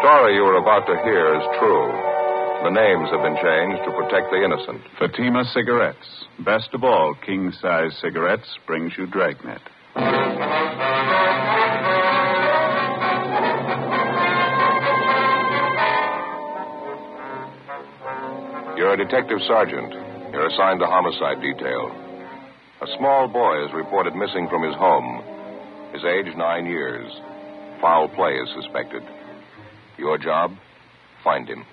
story you are about to hear is true. The names have been changed to protect the innocent. Fatima Cigarettes. Best of all, king size cigarettes brings you Dragnet. You're a detective sergeant. You're assigned to homicide detail. A small boy is reported missing from his home. His age, nine years. Foul play is suspected. Your job? Find him.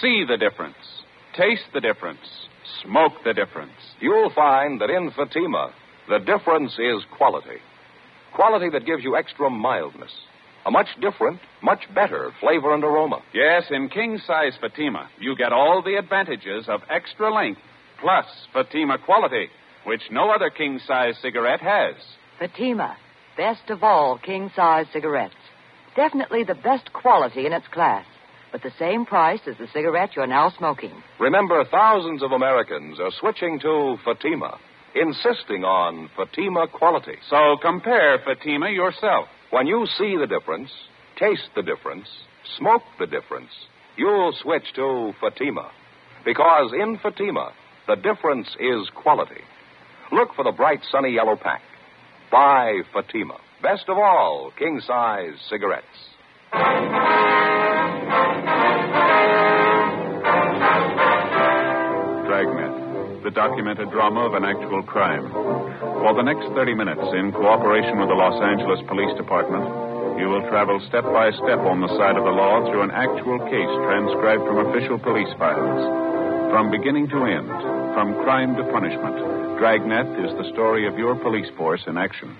See the difference. Taste the difference. Smoke the difference. You'll find that in Fatima, the difference is quality. Quality that gives you extra mildness. A much different, much better flavor and aroma. Yes, in king size Fatima, you get all the advantages of extra length plus Fatima quality, which no other king size cigarette has. Fatima, best of all king size cigarettes. Definitely the best quality in its class, but the same price as the cigarette you're now smoking. Remember, thousands of Americans are switching to Fatima, insisting on Fatima quality. So compare Fatima yourself. When you see the difference, taste the difference, smoke the difference, you'll switch to Fatima. Because in Fatima, the difference is quality. Look for the bright sunny yellow pack. Buy Fatima. Best of all, king size cigarettes. Dragnet, the documented drama of an actual crime. For the next 30 minutes, in cooperation with the Los Angeles Police Department, you will travel step by step on the side of the law through an actual case transcribed from official police files. From beginning to end, from crime to punishment, Dragnet is the story of your police force in action.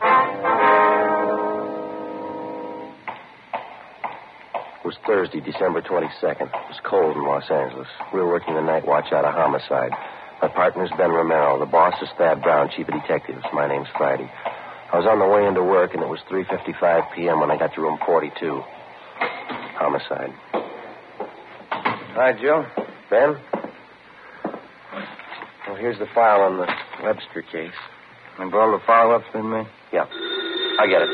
It was Thursday, December 22nd. It was cold in Los Angeles. We were working the night watch out of homicide. My partner's Ben Romero. The boss is Thad Brown, chief of detectives. My name's Friday. I was on the way into work, and it was 3.55 p.m. when I got to room 42. Homicide. Hi, Joe. Ben? Well, here's the file on the Webster case. And all the follow-ups been made? Yeah. I get it.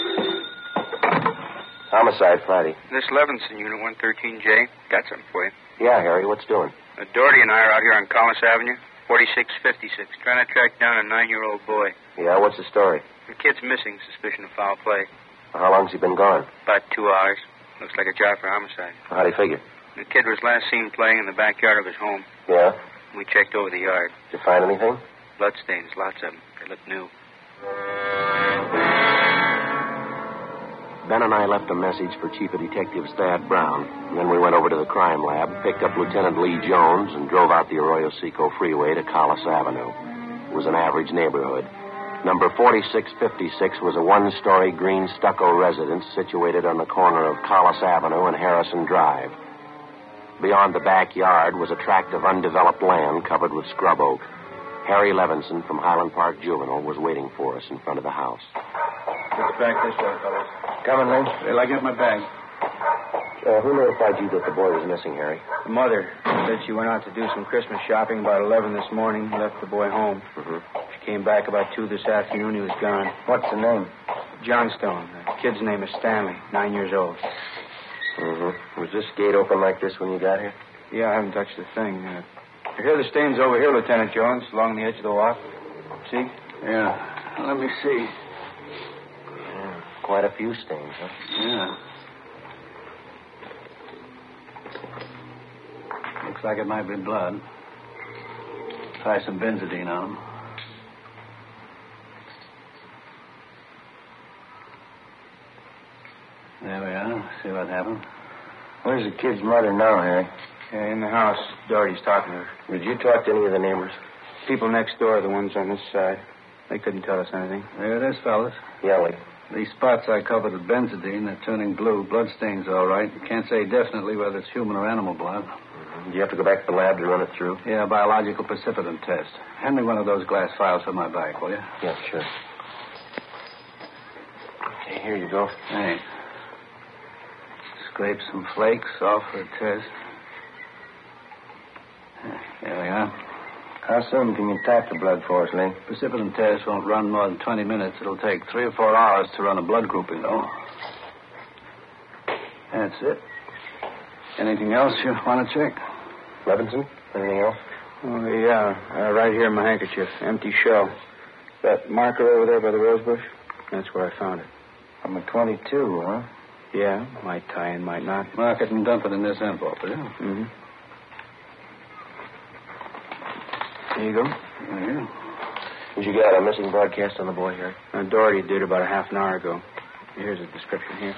Homicide Friday. This Levinson, Unit 113J. Got something for you. Yeah, Harry, what's doing? Uh, Doherty and I are out here on Collis Avenue, 4656, trying to track down a nine-year-old boy. Yeah, what's the story? The kid's missing, suspicion of foul play. How long's he been gone? About two hours. Looks like a job for homicide. How do you figure? The kid was last seen playing in the backyard of his home. Yeah? We checked over the yard. Did you find anything? Bloodstains, lots of them. They look new. Ben and I left a message for Chief of Detectives Thad Brown. And then we went over to the crime lab, picked up Lieutenant Lee Jones, and drove out the Arroyo Seco Freeway to Collis Avenue. It was an average neighborhood. Number 4656 was a one story green stucco residence situated on the corner of Collis Avenue and Harrison Drive. Beyond the backyard was a tract of undeveloped land covered with scrub oak. Harry Levinson from Highland Park Juvenile was waiting for us in front of the house. Get back this way, fellas. Coming, Lynch. Till I get my bag. Uh, who notified you that the boy was missing, Harry? The mother said she went out to do some Christmas shopping about 11 this morning, left the boy home. Mm-hmm. She came back about 2 this afternoon. He was gone. What's the name? Johnstone. The kid's name is Stanley, nine years old. Mm-hmm. Was this gate open like this when you got here? Yeah, I haven't touched a thing. Uh, you hear the stains over here, Lieutenant Jones, along the edge of the walk? See? Yeah. Let me see. Yeah, quite a few stains, huh? Yeah. Looks like it might be blood. Try some benzidine on them. There we are. See what happened. Where's the kid's mother now, Harry? Yeah, in the house. Doherty's talking to her. Did you talk to any of the neighbors? People next door, are the ones on this side. They couldn't tell us anything. There it is, fellas. Yeah, Lee. These spots I covered with benzidine, they're turning blue. Bloodstains, all right. Can't say definitely whether it's human or animal blood. Do you have to go back to the lab to run it through? Yeah, biological precipitin test. Hand me one of those glass files for my bag, will you? Yeah, sure. Okay, here you go. Thanks. Scrape some flakes off for a test. There we are. How soon can you tap the blood for us, Lee? Precipitin test won't run more than 20 minutes. It'll take three or four hours to run a blood grouping, though. That's it. Anything else you want to check? Levinson? Anything else? Oh, yeah. Uh, right here in my handkerchief. Empty shell. That marker over there by the rosebush? That's where I found it. I'm a 22, huh? Yeah, might tie in, might not. Mark it and dump it in this envelope, will you? Mm-hmm. There you go. There you Did you get a missing broadcast on the boy here? Uh, Doherty did about a half an hour ago. Here's a description here.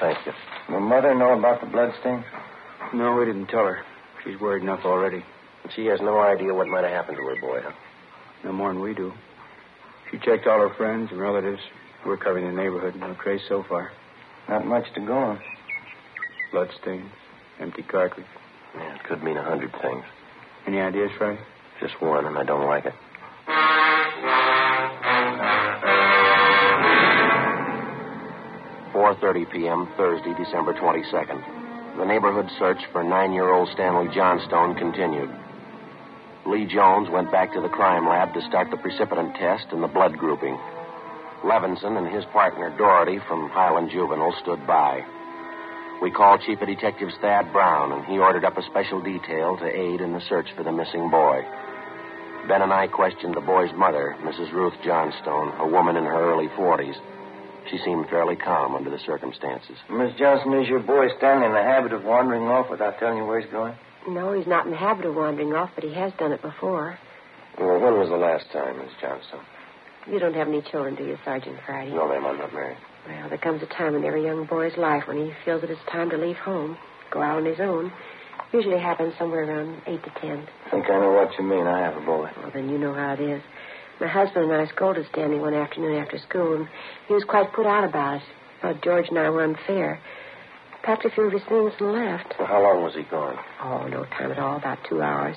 Thank you. Will Mother know about the blood stains? No, we didn't tell her. She's worried enough already. She has no idea what might have happened to her boy, huh? No more than we do. She checked all her friends and relatives. We're covering the neighborhood. No trace so far. Not much to go on. Blood stains, empty cartridge. Yeah, it could mean a hundred things. Any ideas, Frank? Just one, and I don't like it. Four thirty p.m. Thursday, December twenty-second. The neighborhood search for nine-year-old Stanley Johnstone continued. Lee Jones went back to the crime lab to start the precipitin test and the blood grouping. Levinson and his partner Doherty from Highland Juvenile stood by. We called Chief of Detectives Thad Brown, and he ordered up a special detail to aid in the search for the missing boy. Ben and I questioned the boy's mother, Mrs. Ruth Johnstone, a woman in her early 40s. She seemed fairly calm under the circumstances. Miss Johnstone, is your boy Stanley in the habit of wandering off without telling you where he's going? No, he's not in the habit of wandering off, but he has done it before. Well, when was the last time, Miss Johnstone? You don't have any children, do you, Sergeant Friday? No, ma'am, I'm not married. Well, there comes a time in every young boy's life when he feels that it's time to leave home, go out on his own. Usually happens somewhere around eight to ten. I think I know what you mean. I have a boy. Well, then you know how it is. My husband and I scolded Stanley one afternoon after school, and he was quite put out about it. Thought George and I were unfair. Packed a few of his things and left. Well, how long was he gone? Oh, no time at all, about two hours.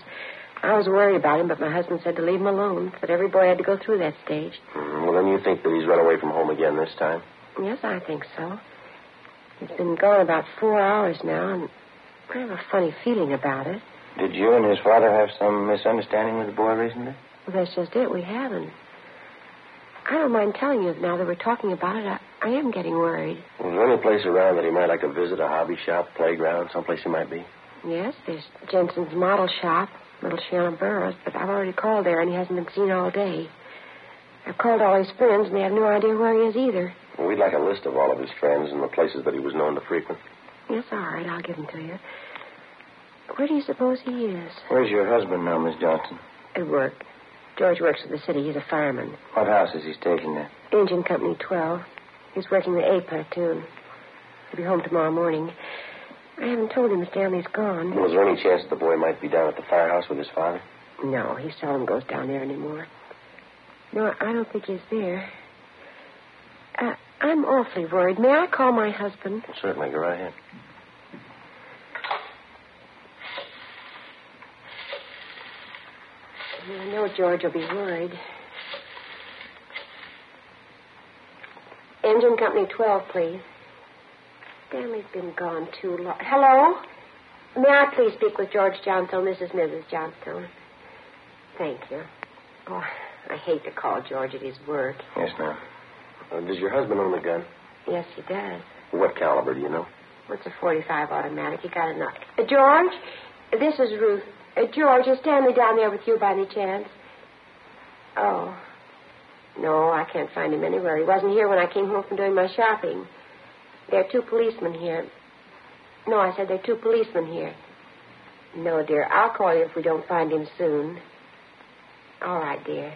I was worried about him, but my husband said to leave him alone. That every boy had to go through that stage. Mm, well, then you think that he's run away from home again this time? Yes, I think so. He's been gone about four hours now, and I have a funny feeling about it. Did you and his father have some misunderstanding with the boy recently? Well, that's just it. We haven't. I don't mind telling you now that we're talking about it. I, I am getting worried. Was there any place around that he might like to visit, a hobby shop, playground, someplace he might be? Yes, there's Jensen's model shop, Little Shannon Burroughs, but I've already called there and he hasn't been seen all day. I've called all his friends and they have no idea where he is either. Well, we'd like a list of all of his friends and the places that he was known to frequent. Yes, all right, I'll give them to you. Where do you suppose he is? Where's your husband now, Miss Johnstone? At work. George works for the city. He's a fireman. What house is he stationed at? Engine Company 12. He's working the A platoon. He'll be home tomorrow morning. I haven't told him Mr. Stanley's gone. Was there any chance that the boy might be down at the firehouse with his father? No, he seldom goes down there anymore. No, I don't think he's there. Uh, I'm awfully worried. May I call my husband? Certainly, go right ahead. I know George will be worried. Engine Company 12, please. Stanley's been gone too long. Hello? May I please speak with George Johnstone? This is Mrs. Johnstone. Thank you. Oh, I hate to call George at his work. Yes, ma'am. Uh, does your husband own a gun? Yes, he does. What caliber, do you know? What's a 45 automatic? You got enough. Uh, George, this is Ruth. Uh, George, is Stanley down there with you by any chance? Oh. No, I can't find him anywhere. He wasn't here when I came home from doing my shopping. There are two policemen here. No, I said there are two policemen here. No, dear. I'll call you if we don't find him soon. All right, dear.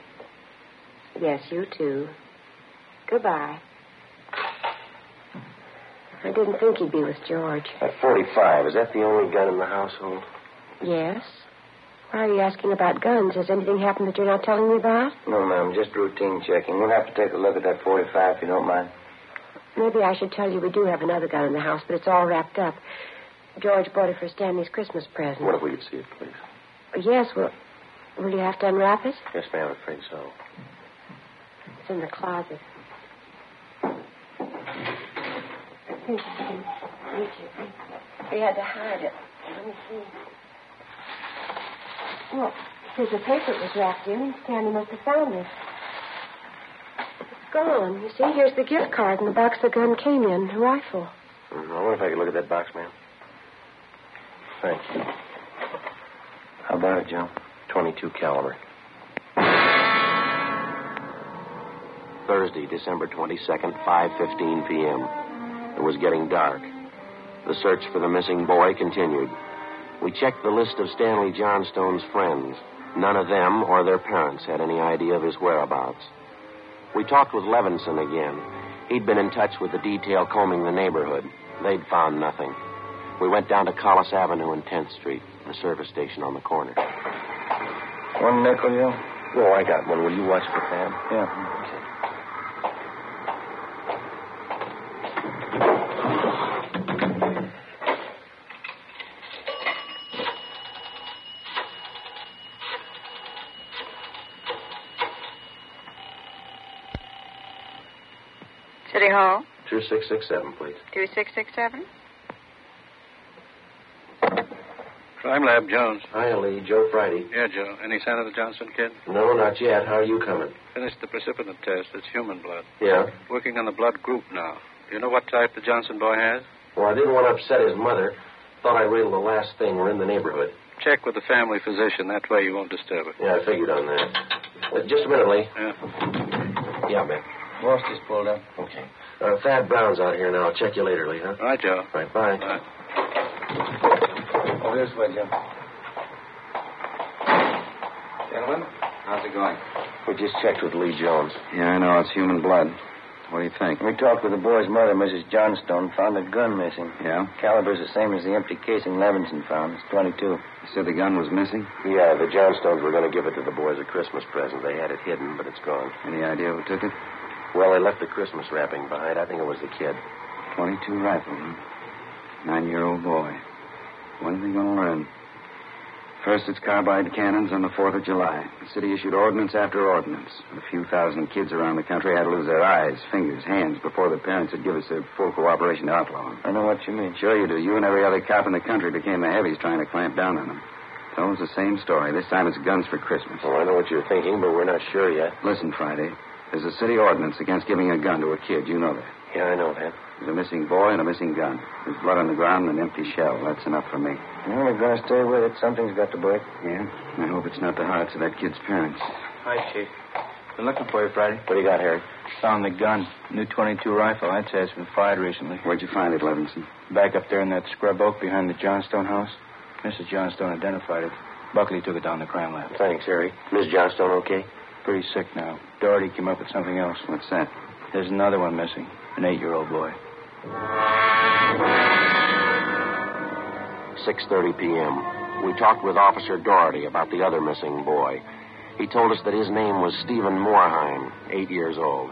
Yes, you too. Goodbye. I didn't think he'd be with George. That 45, is that the only gun in the household? Yes? Why are you asking about guns? Has anything happened that you're not telling me about? No, ma'am. Just routine checking. We'll have to take a look at that 45 if you don't mind. Maybe I should tell you we do have another gun in the house, but it's all wrapped up. George bought it for Stanley's Christmas present. What if we could see it, please? Yes, well, will you have to unwrap it? Yes, ma'am, I'm afraid so. It's in the closet. Reach it. We had to hide it. Let me see. Look, Here's the paper it was wrapped in. Stanley must have found it. Gone. You see, here's the gift card and the box the gun came in, the rifle. Mm, I wonder if I could look at that box, ma'am. Thank you. How about it, Joe? 22 caliber. Thursday, December 22nd, 5:15 p.m. It was getting dark. The search for the missing boy continued. We checked the list of Stanley Johnstone's friends. None of them or their parents had any idea of his whereabouts. We talked with Levinson again. He'd been in touch with the detail combing the neighborhood. They'd found nothing. We went down to Collis Avenue and 10th Street, the service station on the corner. One nickel, you? Oh, I got one. Will you watch for Thad? Yeah. City Hall, 2667, please. 2667. Crime Lab, Jones. Hi, Lee. Joe Friday. Yeah, Joe. Any sign of the Johnstone kid? No, not yet. How are you coming? Finished the precipitin test. It's human blood. Yeah? Working on the blood group now. Do you know what type the Johnstone boy has? Well, I didn't want to upset his mother. Thought I'd wait till the last thing. We're in the neighborhood. Check with the family physician. That way you won't disturb it. Yeah, I figured on that. Uh, just a minute, Lee. Yeah. Yeah, man. Rosty's pulled up. Okay. Uh, Thad Brown's out here now. I'll check you later, Lee, huh? All right, Joe. Right, bye. Bye. Oh, this way, Jim. Gentlemen, how's it going? We just checked with Lee Jones. Yeah, I know. It's human blood. What do you think? We talked with the boy's mother, Mrs. Johnstone. Found a gun missing. Yeah? Caliber's the same as the empty casing Levinson found. It's 22. You said the gun was missing? Yeah, the Johnstones were going to give it to the boys as a Christmas present. They had it hidden, but it's gone. Any idea who took it? Well, they left the Christmas wrapping behind. I think it was the kid. 22 rifle, huh? Nine-year-old boy. When's he going to learn? First, it's carbide cannons on the 4th of July. The city issued ordinance after ordinance. A few thousand kids around the country had to lose their eyes, fingers, hands before their parents would give us their full cooperation to outlaw them. I know what you mean. Sure you do. You and every other cop in the country became the heavies trying to clamp down on them. It's always the same story. This time it's guns for Christmas. Well, I know what you're thinking, but we're not sure yet. Listen, Friday. There's a city ordinance against giving a gun to a kid. You know that. Yeah, I know that. There's a missing boy and a missing gun. There's blood on the ground and an empty shell. That's enough for me. Well, we're going to stay with it. Something's got to break. Yeah? I hope it's not the hearts of that kid's parents. Hi, Chief. Been looking for you, Friday. What do you got, Harry? Found the gun. New 22 rifle. I'd say it's been fired recently. Where'd you find it, Levinson? Back up there in that scrub oak behind the Johnstone house. Mrs. Johnstone identified it. Buckley took it down to the crime lab. Thanks, Harry. Miss Johnstone okay? Pretty sick now. Doherty came up with something else. What's that? There's another one missing. An eight-year-old boy. 6.30 p.m. We talked with Officer Doherty about the other missing boy. He told us that his name was Stephen Moorheim, eight years old.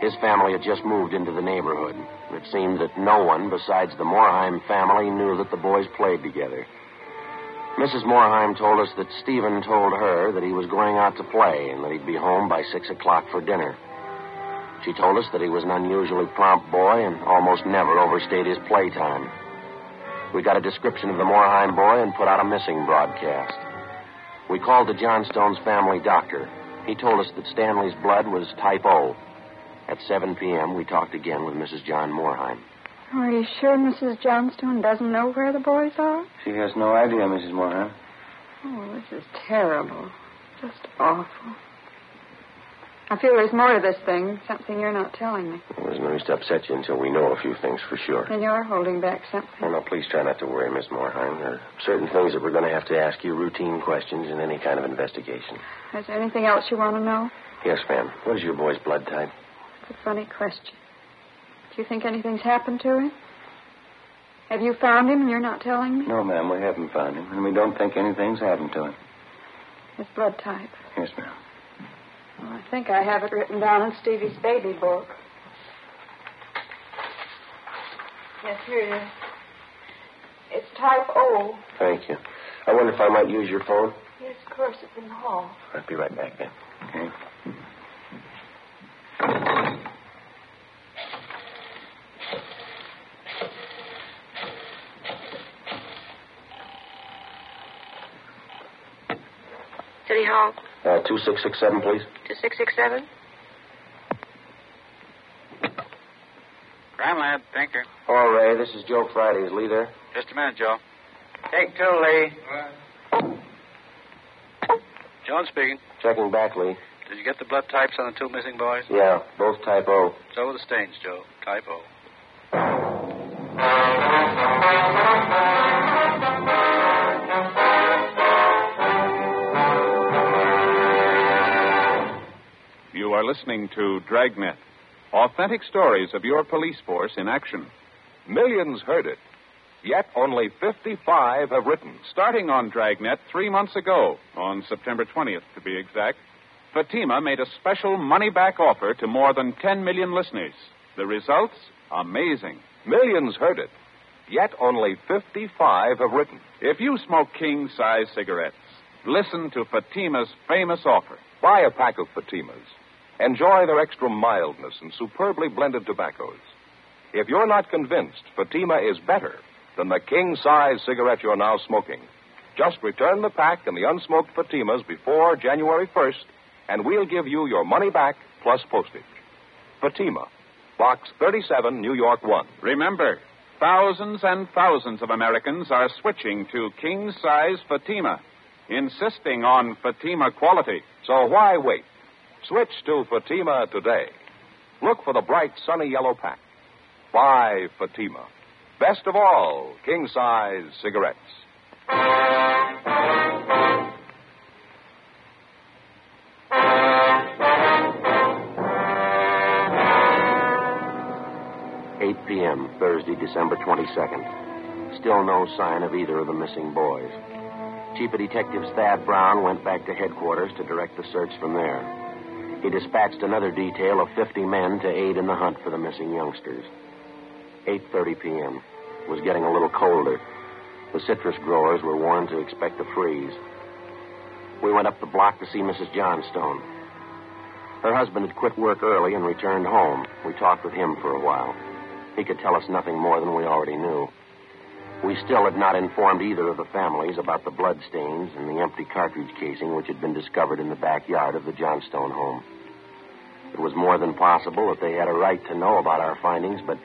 His family had just moved into the neighborhood. It seemed that no one besides the Moorheim family knew that the boys played together. Mrs. Moorheim told us that Stephen told her that he was going out to play and that he'd be home by six o'clock for dinner. She told us that he was an unusually prompt boy and almost never overstayed his playtime. We got a description of the Moorheim boy and put out a missing broadcast. We called the Johnstones family doctor. He told us that Stanley's blood was type O. At 7 p.m., we talked again with Mrs. John Moorheim. Are you sure Mrs. Johnstone doesn't know where the boys are? She has no idea, Mrs. Moorheim. Oh, this is terrible. Just awful. I feel there's more to this thing, something you're not telling me. There's no use to upset you until we know a few things for sure. And you're holding back something. Oh, no, please try not to worry, Miss Moorheim. There are certain things that we're going to have to ask you, routine questions in any kind of investigation. Is there anything else you want to know? Yes, ma'am. What is your boy's blood type? It's a funny question. Do you think anything's happened to him? Have you found him and you're not telling me? No, ma'am, we haven't found him, and we don't think anything's happened to him. His blood type. Yes, ma'am. Well, I think I have it written down in Stevie's baby book. Yes, here it is. It's type O. Thank you. I wonder if I might use your phone? Yes, of course, it's in the hall. I'll be right back then. Okay. City Hall. Uh, 2667, please. 2667. Crime Lab, Pinker. Hello, Ray. This is Joe Friday. Is Lee there? Just a minute, Joe. Take two, Lee. Jones speaking. Checking back, Lee. Did you get the blood types on the two missing boys? Yeah, both type O. So were the stains, Joe. Type O. are listening to Dragnet, authentic stories of your police force in action. Millions heard it, yet only 55 have written. Starting on Dragnet three months ago, on September 20th to be exact, Fatima made a special money back offer to more than 10 million listeners. The results? Amazing. Millions heard it, yet only 55 have written. If you smoke king size cigarettes, listen to Fatima's famous offer. Buy a pack of Fatimas. Enjoy their extra mildness and superbly blended tobaccos. If you're not convinced Fatima is better than the king size cigarette you're now smoking, just return the pack and the unsmoked Fatimas before January 1st, and we'll give you your money back plus postage. Fatima, Box 37, New York 1. Remember, thousands and thousands of Americans are switching to king size Fatima, insisting on Fatima quality. So why wait? Switch to Fatima today. Look for the bright sunny yellow pack. Buy Fatima. Best of all, king size cigarettes. 8 p.m., Thursday, December 22nd. Still no sign of either of the missing boys. Chief of Detectives Thad Brown went back to headquarters to direct the search from there. He dispatched another detail of 50 men to aid in the hunt for the missing youngsters. 8:30 p.m. Was getting a little colder. The citrus growers were warned to expect a freeze. We went up the block to see Mrs. Johnstone. Her husband had quit work early and returned home. We talked with him for a while. He could tell us nothing more than we already knew. We still had not informed either of the families about the blood stains and the empty cartridge casing which had been discovered in the backyard of the Johnstone home. It was more than possible that they had a right to know about our findings, but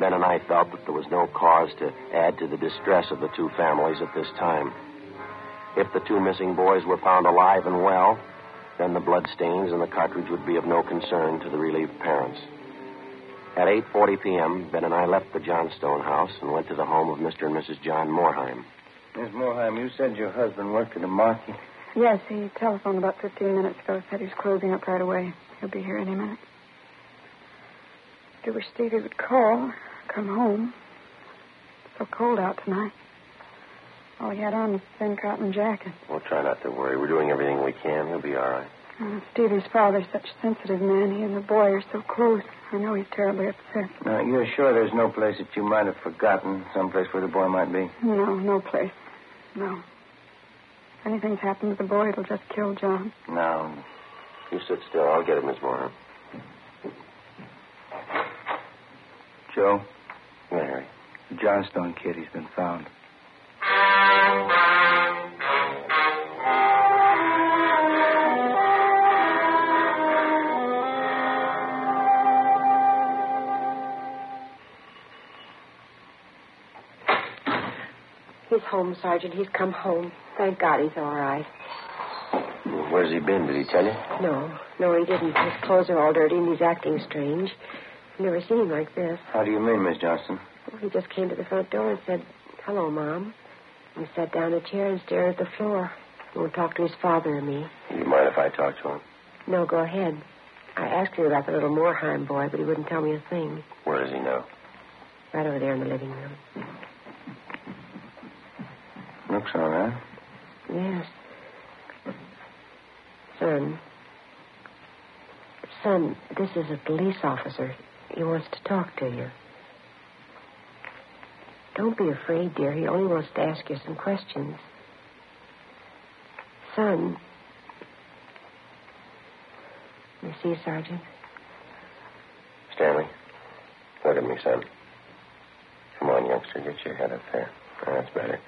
Ben and I felt that there was no cause to add to the distress of the two families at this time. If the two missing boys were found alive and well, then the blood stains and the cartridge would be of no concern to the relieved parents. At 8.40 p.m., Ben and I left the Johnstone house and went to the home of Mr. and Mrs. John Moorheim. Miss Moorheim, you said your husband worked at a market. Yes, he telephoned about 15 minutes ago. Said he was closing up right away. He'll be here any minute. I wish Stevie would call, come home. It's so cold out tonight. All he had on was a thin cotton jacket. We'll try not to worry. We're doing everything we can. He'll be all right. Stevie's father's such a sensitive man. He and the boy are so close. I know he's terribly upset. Now, you're sure there's no place that you might have forgotten, some place where the boy might be? No, no place. No. If anything's happened to the boy, it'll just kill John. No. You sit still. I'll get him, Miss Moorheim. Joe, Yeah, Harry. the Johnstone kid, he's been found. home, Sergeant. He's come home. Thank God he's all right. Where's he been? Did he tell you? No, no, he didn't. His clothes are all dirty and he's acting strange. I've never seen him like this. How do you mean, Miss Johnstone? Well, he just came to the front door and said, Hello, Mom. And sat down in a chair and stared at the floor. He won't talk to his father or me. You mind if I talk to him? No, go ahead. I asked him about the little Moorheim boy, but he wouldn't tell me a thing. Where is he now? Right over there in the living room. Looks all right. Yes. Son. Son, this is a police officer. He wants to talk to you. Don't be afraid, dear. He only wants to ask you some questions. Son. You see, Sergeant? Stanley, look at me, son. Come on, youngster. Get your head up there. That's better.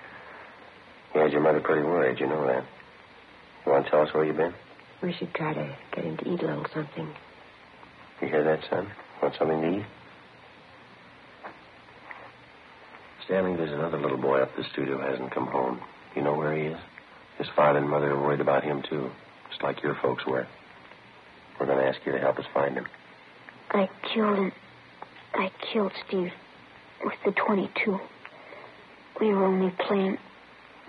He had your mother pretty worried. You know that. You want to tell us where you've been? We should try to get him to eat a little something. You hear that, son? Want something to eat? Stanley, there's another little boy up the studio who hasn't come home. You know where he is? His father and mother are worried about him, too, just like your folks were. We're going to ask you to help us find him. I killed him. I killed Steve with the 22. We were only playing,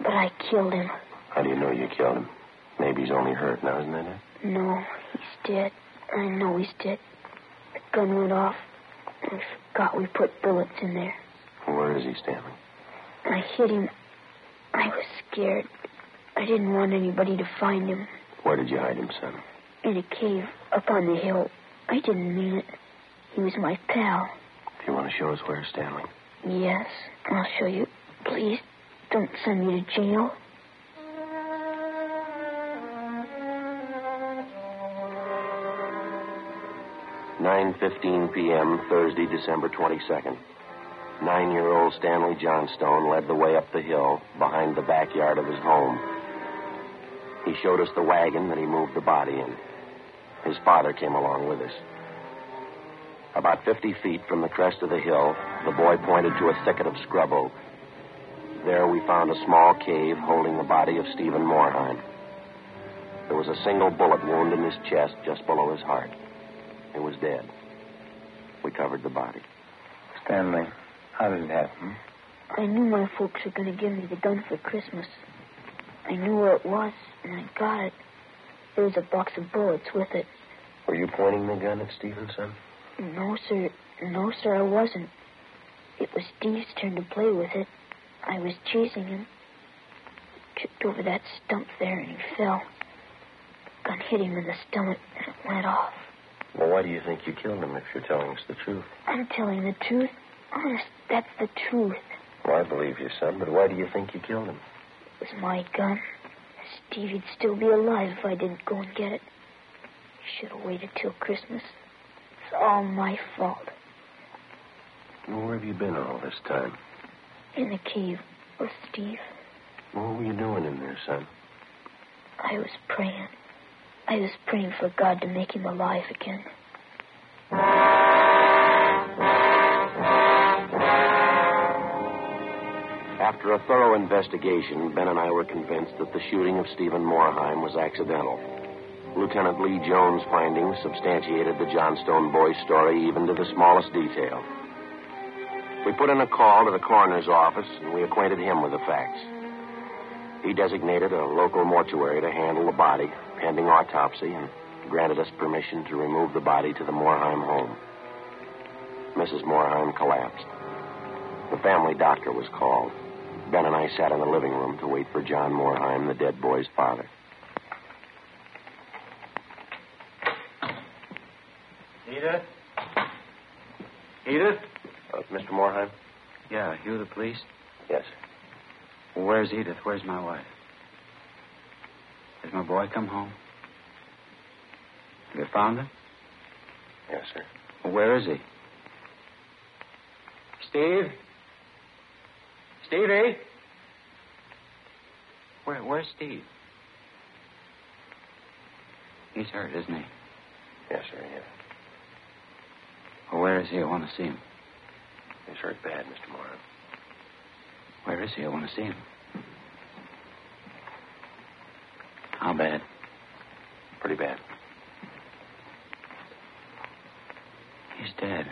but I killed him. How do you know you killed him? Maybe he's only hurt now, isn't that it? No, he's dead. I know he's dead. The gun went off. I forgot we put bullets in there. Where is he, Stanley? I hit him. I was scared. I didn't want anybody to find him. Where did you hide him, son? In a cave up on the hill. I didn't mean it. He was my pal. Do you want to show us where, Stanley? Yes, I'll show you. Please, don't send me to jail. Nine fifteen p.m. Thursday, December twenty second. Nine-year-old Stanley Johnstone led the way up the hill behind the backyard of his home. He showed us the wagon that he moved the body in. His father came along with us. About 50 feet from the crest of the hill, the boy pointed to a thicket of scrub oak. There we found a small cave holding the body of Stephen Morheim. There was a single bullet wound in his chest just below his heart. He was dead. We covered the body. Stanley, how did it happen? I knew my folks were going to give me the gun for Christmas. I knew where it was, and I got it. There was a box of bullets with it. Were you pointing the gun at Stevenson? No, sir. No, sir, I wasn't. It was Steve's turn to play with it. I was chasing him. He tripped over that stump there, and he fell. Gun hit him in the stomach, and it went off. Well, why do you think you killed him if you're telling us the truth? I'm telling the truth. Honest, that's the truth. Well, I believe you, son, but why do you think you killed him? It was my gun. Stevie'd still be alive if I didn't go and get it. Should have waited till Christmas. It's all my fault. Well, where have you been all this time? In the cave with Steve. What were you doing in there, son? I was praying. I was praying for God to make him alive again. After a thorough investigation, Ben and I were convinced that the shooting of Stephen Morheim was accidental. Lieutenant Lee Jones' findings substantiated the Johnstone boy's story even to the smallest detail. We put in a call to the coroner's office, and we acquainted him with the facts. He designated a local mortuary to handle the body, pending autopsy, and granted us permission to remove the body to the Moorheim home. Mrs. Moorheim collapsed. The family doctor was called. Ben and I sat in the living room to wait for John Moorheim, the dead boy's father. Edith? Edith? Uh, Mr. Morheim? Yeah, you the police? Yes. Well, where's Edith? Where's my wife? Has my boy come home? Have you found him? Yes, sir. Well, where is he? Steve? Stevie? Where, where's Steve? He's hurt, isn't he? Yes, sir, yes. Well, where is he? I want to see him. He's hurt bad, Mr. Morheim. Where is he? I want to see him. How bad? Pretty bad. He's dead.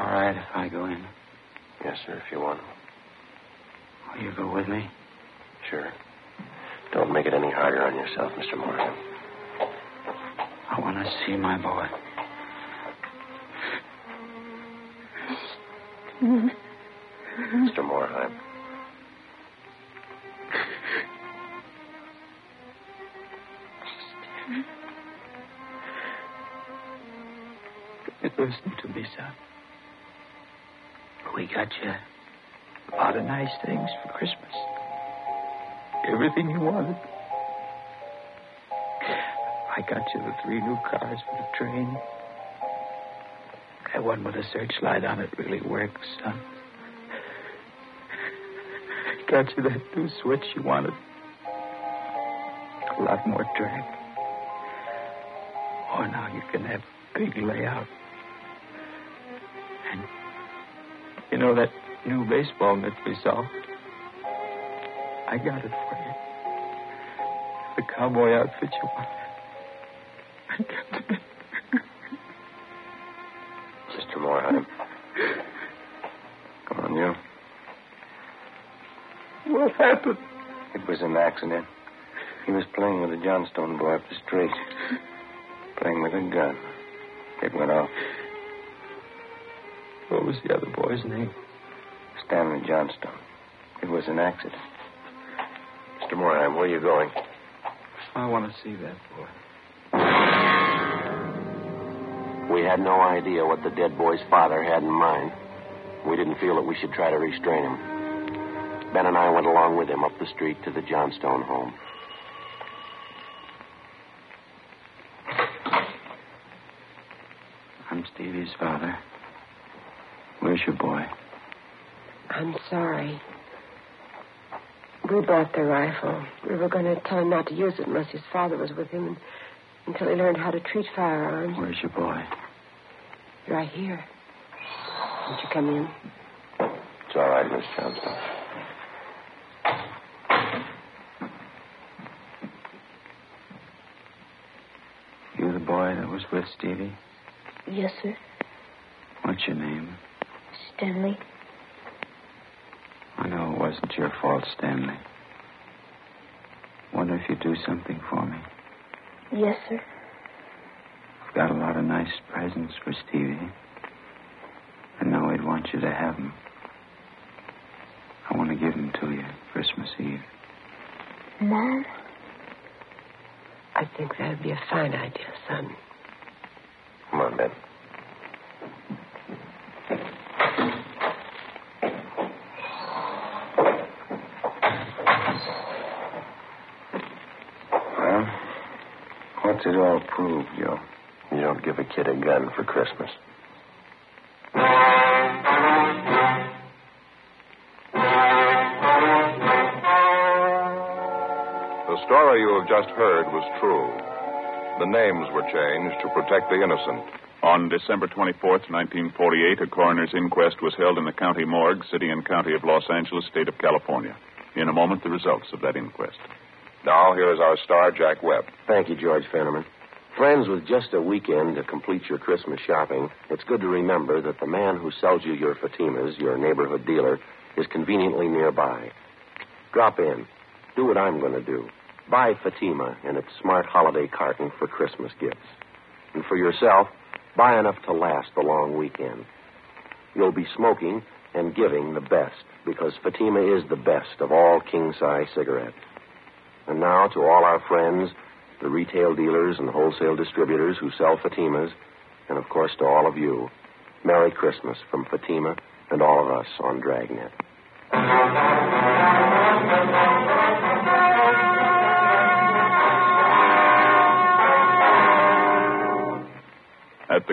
All right, if I go in. Yes, sir, if you want. Will you go with me? Sure. Don't make it any harder on yourself, Mr. Morheim. I want to see my boy. Mr. Morheim. Listen to me, son. We got you a lot of nice things for Christmas. Everything you wanted. I got you the three new cars for the train. That one with a searchlight on it really works, son. got you that new switch you wanted. A lot more drag. Oh, now you can have big layout. And you know that new baseball mitt we saw? I got it for you. The cowboy outfit you wanted. Accident. He was playing with a Johnstone boy up the street. Playing with a gun. It went off. What was the other boy's name? Stanley Johnstone. It was an accident. Mr. Moreheim, where are you going? I want to see that boy. We had no idea what the dead boy's father had in mind. We didn't feel that we should try to restrain him. Ben and I went along with him up the street to the Johnstone home. I'm Stevie's father. Where's your boy? I'm sorry. We bought the rifle. We were going to tell him not to use it unless his father was with him and, until he learned how to treat firearms. Where's your boy? Right here. Won't you come in? It's all right, Miss Johnstone. You the boy with Stevie? Yes, sir. What's your name? Stanley. I know it wasn't your fault, Stanley. Wonder if you'd do something for me. Yes, sir. I've got a lot of nice presents for Stevie. I know he'd want you to have them. I want to give them to you Christmas Eve. Mom? I think that'd be a fine idea, son. Come on, Ben. Well, what's it all prove, Joe? You don't give a kid a gun for Christmas. The story you have just heard was true. The names were changed to protect the innocent. On December 24th, 1948, a coroner's inquest was held in the county morgue, city and county of Los Angeles, state of California. In a moment, the results of that inquest. Now, here is our star, Jack Webb. Thank you, George Fenneman. Friends, with just a weekend to complete your Christmas shopping, it's good to remember that the man who sells you your Fatimas, your neighborhood dealer, is conveniently nearby. Drop in. Do what I'm going to do. Buy Fatima in its smart holiday carton for Christmas gifts. And for yourself, buy enough to last the long weekend. You'll be smoking and giving the best because Fatima is the best of all king size cigarettes. And now, to all our friends, the retail dealers and wholesale distributors who sell Fatimas, and of course to all of you, Merry Christmas from Fatima and all of us on Dragnet.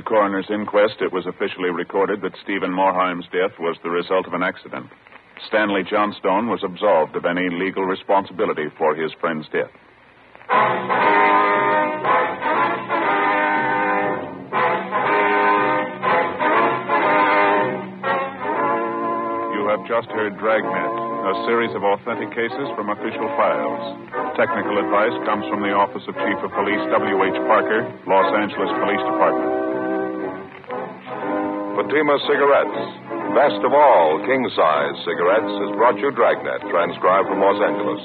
Coroner's inquest, it was officially recorded that Stephen Morheim's death was the result of an accident. Stanley Johnstone was absolved of any legal responsibility for his friend's death. You have just heard Dragnet, a series of authentic cases from official files. Technical advice comes from the Office of Chief of Police W.H. Parker, Los Angeles Police Department. Fatima Cigarettes. Best of all king size cigarettes has brought you Dragnet, transcribed from Los Angeles.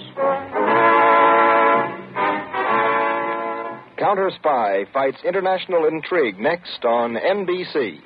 Counter Spy fights international intrigue next on NBC.